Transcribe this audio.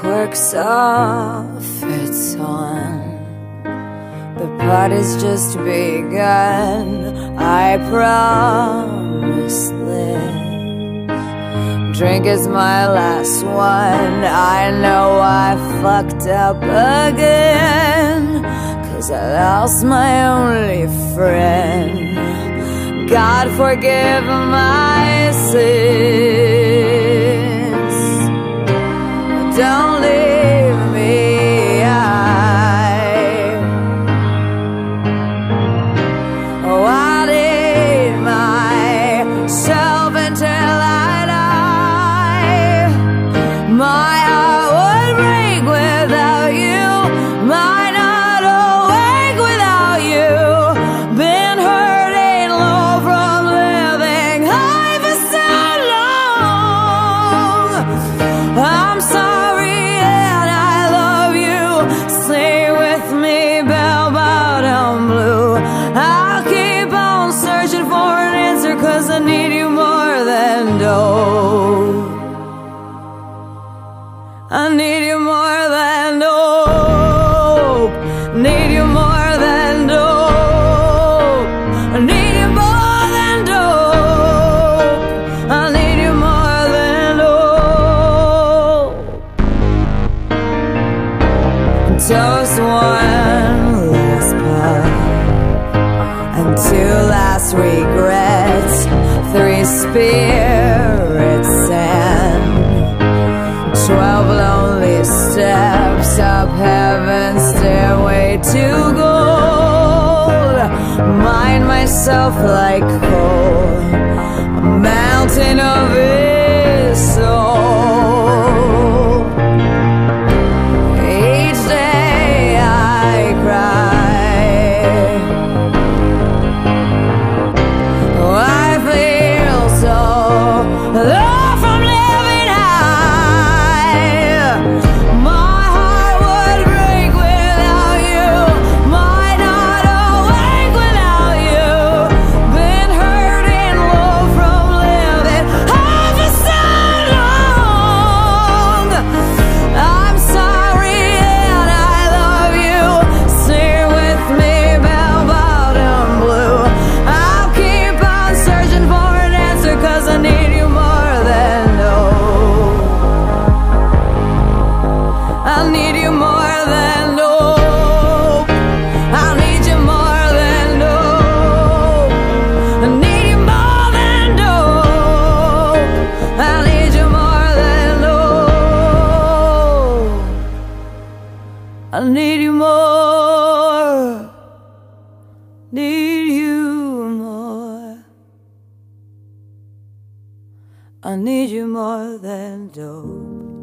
quirks off, it's on. The party's just begun. I promise this. Drink is my last one. I know I fucked up again. Cause I lost my only friend. God forgive my sins. I need you more than dope. Need you more than dope. I need you more than dope. I need you more than dope. Toast one last puff and two last regrets. Three spirits Mind myself like coal, a mountain of his soul. Each day I cry. Oh, I feel so I need you more than dope. I need you more than dope. I need you more than dope. I need you more than dope. I need you more. Need you more. I need you more than dope.